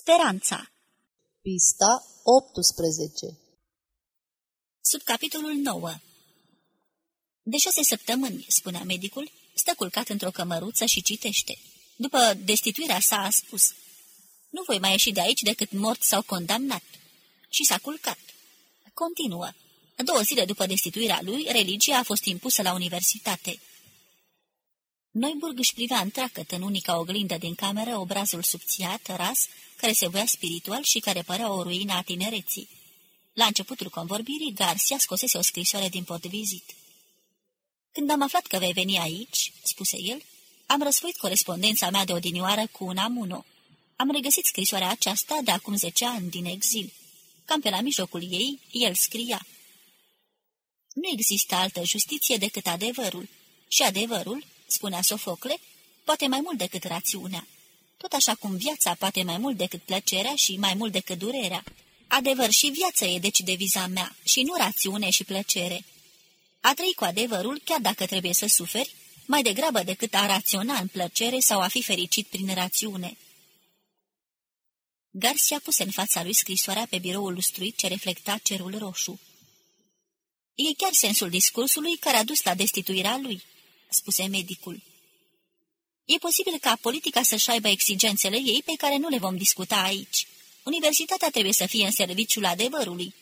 Speranța Pista 18 Sub capitolul 9 De șase săptămâni, spunea medicul, stă culcat într-o cămăruță și citește. După destituirea sa a spus, nu voi mai ieși de aici decât mort sau condamnat. Și s-a culcat. Continuă. Două zile după destituirea lui, religia a fost impusă la universitate. Noiburg își privea întreagăt în unica oglindă din cameră obrazul subțiat, ras, care se voia spiritual și care părea o ruină a tinereții. La începutul convorbirii, Garcia scosese o scrisoare din potvizit. Când am aflat că vei veni aici," spuse el, am răsfoit corespondența mea de odinioară cu un amuno. Am regăsit scrisoarea aceasta de acum zece ani din exil. Cam pe la mijlocul ei, el scria. Nu există altă justiție decât adevărul. Și adevărul, spunea Sofocle, poate mai mult decât rațiunea. Tot așa cum viața poate mai mult decât plăcerea și mai mult decât durerea. Adevăr și viață e deci deviza mea, și nu rațiune și plăcere. A trăi cu adevărul, chiar dacă trebuie să suferi, mai degrabă decât a raționa în plăcere sau a fi fericit prin rațiune. Garcia puse în fața lui scrisoarea pe biroul lustruit ce reflecta cerul roșu. E chiar sensul discursului care a dus la destituirea lui, spuse medicul. E posibil ca politica să-și aibă exigențele ei pe care nu le vom discuta aici. Universitatea trebuie să fie în serviciul adevărului.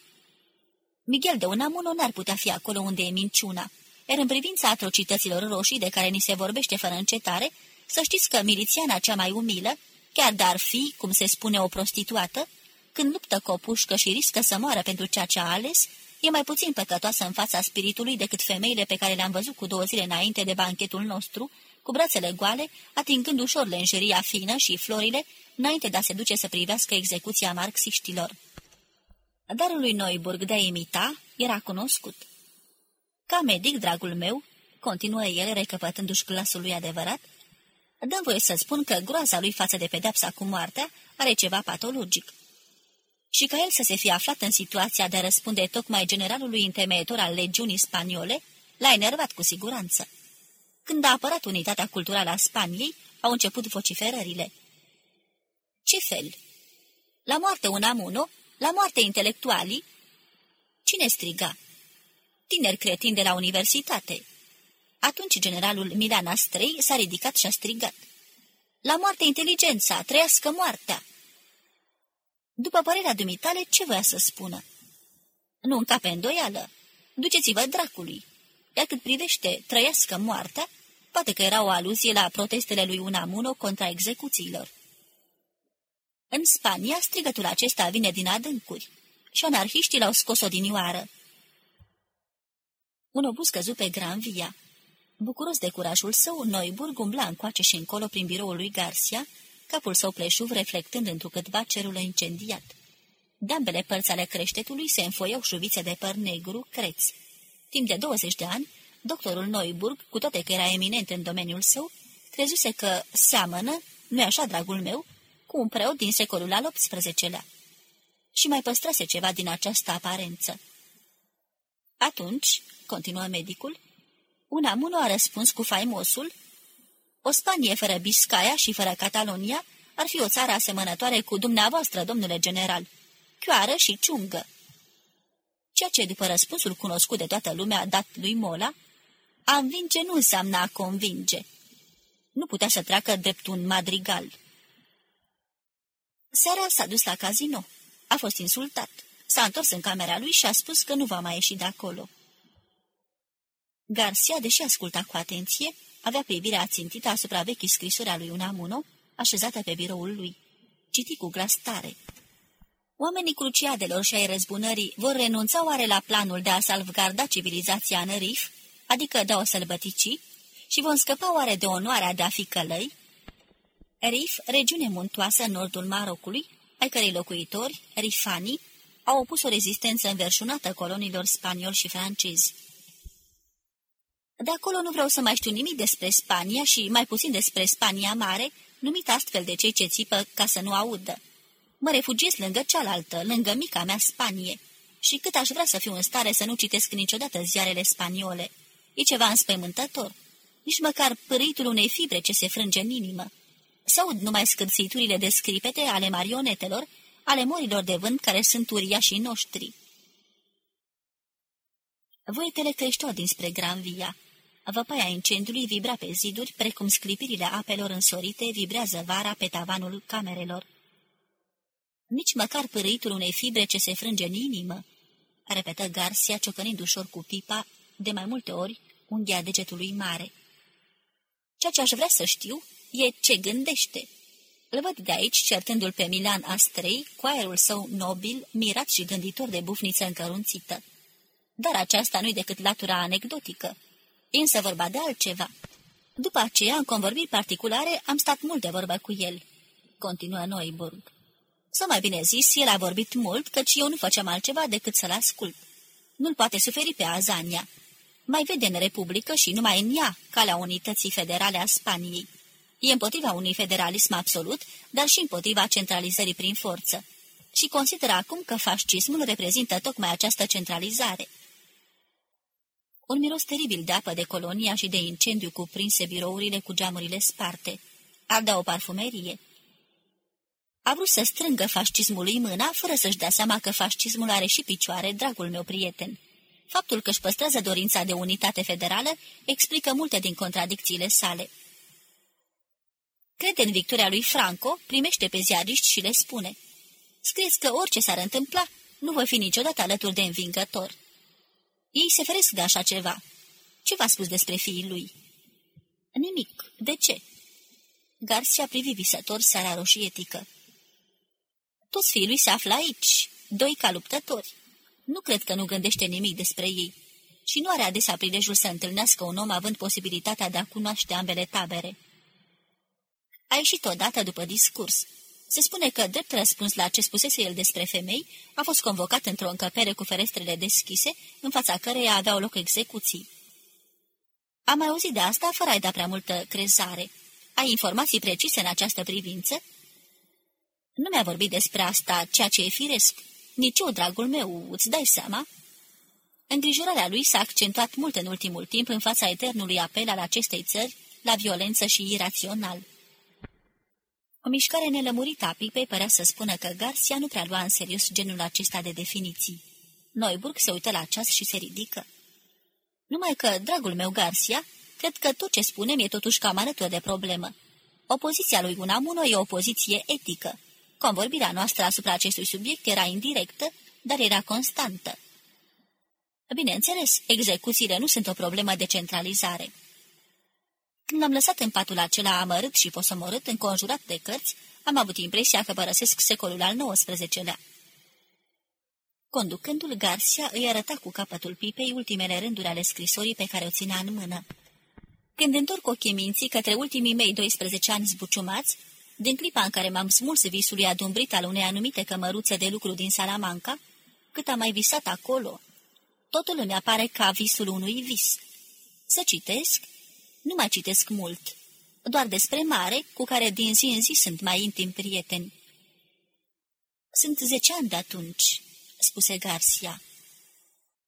Miguel de Unamuno n-ar putea fi acolo unde e minciuna, iar în privința atrocităților roșii de care ni se vorbește fără încetare, să știți că milițiana cea mai umilă, chiar dar fi, cum se spune, o prostituată, când luptă cu o pușcă și riscă să moară pentru ceea ce a ales, e mai puțin păcătoasă în fața spiritului decât femeile pe care le-am văzut cu două zile înainte de banchetul nostru, cu brațele goale, atingând ușor lenjeria fină și florile, înainte de a se duce să privească execuția marxiștilor. Darul lui Noiburg de a imita era cunoscut. Ca medic, dragul meu, continuă el recăpătându-și glasul lui adevărat, dăm voie să spun că groaza lui față de pedepsa cu moartea are ceva patologic. Și ca el să se fie aflat în situația de a răspunde tocmai generalului întemeietor al legiunii spaniole, l-a enervat cu siguranță. Când a apărat unitatea culturală a Spaniei, au început vociferările. Ce fel? La moarte un amuno? La moarte intelectualii? Cine striga? Tineri cretini de la universitate. Atunci generalul Milan Astrei s-a ridicat și a strigat. La moarte inteligența, trăiască moartea! După părerea dumitale, ce voia să spună? Nu încape îndoială. Duceți-vă dracului. Iar cât privește trăiască moartea, poate că era o aluzie la protestele lui Unamuno contra execuțiilor. În Spania, strigătul acesta vine din adâncuri și anarhiștii l-au scos odinioară. Un obuz căzu pe Gran Via. Bucuros de curajul său, Noiburg umbla încoace și încolo prin biroul lui Garcia, capul său pleșuv reflectând întrucâtva cerul incendiat. De ambele părți ale creștetului se înfoiau șuvițe de păr negru, creți. Timp de 20 de ani, doctorul Noiburg, cu toate că era eminent în domeniul său, crezuse că seamănă, nu-i așa, dragul meu, cu un preot din secolul al XVIII-lea. Și mai păstrase ceva din această aparență. Atunci, continuă medicul, un amuno a răspuns cu faimosul, o Spanie fără Biscaya și fără Catalonia ar fi o țară asemănătoare cu dumneavoastră, domnule general, chioară și ciungă. Ceea ce, după răspunsul cunoscut de toată lumea dat lui Mola, a învinge nu înseamnă a convinge. Nu putea să treacă drept un madrigal. Seara s-a dus la casino. A fost insultat. S-a întors în camera lui și a spus că nu va mai ieși de acolo. Garcia, deși asculta cu atenție, avea privirea ațintită asupra vechii scrisuri a lui Unamuno, așezată pe biroul lui. Citi cu glas tare. Oamenii cruciadelor și ai răzbunării vor renunța oare la planul de a salvgarda civilizația în rif, adică de a o sălbătici, și vom scăpa oare de onoarea de a fi călăi? Rif, regiune muntoasă în nordul Marocului, ai cărei locuitori, rifanii, au opus o rezistență înverșunată colonilor spanioli și francezi. De acolo nu vreau să mai știu nimic despre Spania și mai puțin despre Spania Mare, numit astfel de cei ce țipă ca să nu audă. Mă refugiez lângă cealaltă, lângă mica mea Spanie. Și cât aș vrea să fiu în stare să nu citesc niciodată ziarele spaniole. E ceva înspăimântător. Nici măcar pâritul unei fibre ce se frânge în inimă. Se aud numai scârțiturile de scripete ale marionetelor, ale morilor de vânt care sunt uriașii noștri. Voitele creșteau dinspre Granvia. Văpaia incendiului vibra pe ziduri, precum sclipirile apelor însorite vibrează vara pe tavanul camerelor. Nici măcar pârâitul unei fibre ce se frânge în inimă, repetă Garcia, ciocănind ușor cu pipa, de mai multe ori, unghia degetului mare. Ceea ce aș vrea să știu e ce gândește. Îl văd de aici, certându-l pe Milan Astrei, cu aerul său nobil, mirat și gânditor de bufniță încărunțită. Dar aceasta nu-i decât latura anecdotică. E însă vorba de altceva. După aceea, în convorbiri particulare, am stat mult de vorbă cu el. Continuă Noiburg. Sau mai bine zis, el a vorbit mult, căci eu nu făceam altceva decât să-l ascult. Nu-l poate suferi pe Azania. Mai vede în Republică și numai în ea calea unității federale a Spaniei. E împotriva unui federalism absolut, dar și împotriva centralizării prin forță. Și consideră acum că fascismul reprezintă tocmai această centralizare. Un miros teribil de apă de colonia și de incendiu cuprinse birourile cu geamurile sparte. Ardea o parfumerie. A vrut să strângă fascismului mâna, fără să-și dea seama că fascismul are și picioare, dragul meu prieten. Faptul că își păstrează dorința de unitate federală explică multe din contradicțiile sale. Crede în victoria lui Franco, primește pe ziariști și le spune Scrieți că orice s-ar întâmpla, nu voi fi niciodată alături de învingător. Ei se feresc de așa ceva. Ce v-a spus despre fiii lui? Nimic. De ce? Garcia privi visător seara roșietică. Toți fiii lui se află aici, doi ca luptători. Nu cred că nu gândește nimic despre ei și nu are adesea prilejul să întâlnească un om având posibilitatea de a cunoaște ambele tabere. A ieșit odată după discurs. Se spune că, drept răspuns la ce spusese el despre femei, a fost convocat într-o încăpere cu ferestrele deschise, în fața căreia aveau loc execuții. Am mai auzit de asta fără a-i da prea multă crezare. Ai informații precise în această privință? Nu mi-a vorbit despre asta, ceea ce e firesc. Nici eu, dragul meu, îți dai seama?" Îngrijorarea lui s-a accentuat mult în ultimul timp în fața eternului apel al acestei țări la violență și irațional. O mișcare nelămurită a pipei părea să spună că Garcia nu prea lua în serios genul acesta de definiții. Noiburg se uită la ceas și se ridică. Numai că, dragul meu Garcia, cred că tot ce spunem e totuși cam alături de problemă. Opoziția lui Unamuno e o poziție etică. Convorbirea noastră asupra acestui subiect era indirectă, dar era constantă. Bineînțeles, execuțiile nu sunt o problemă de centralizare. Când am lăsat în patul acela amărât și posomorât, înconjurat de cărți, am avut impresia că părăsesc secolul al XIX-lea. Conducându-l, Garcia îi arăta cu capătul pipei ultimele rânduri ale scrisorii pe care o ținea în mână. Când întorc ochii minții către ultimii mei 12 ani zbuciumați, din clipa în care m-am smuls visului adumbrit al unei anumite cămăruțe de lucru din Salamanca, cât am mai visat acolo, totul îmi apare ca visul unui vis. Să citesc? Nu mai citesc mult. Doar despre mare, cu care din zi în zi sunt mai intim prieteni. Sunt zece ani de atunci, spuse Garcia.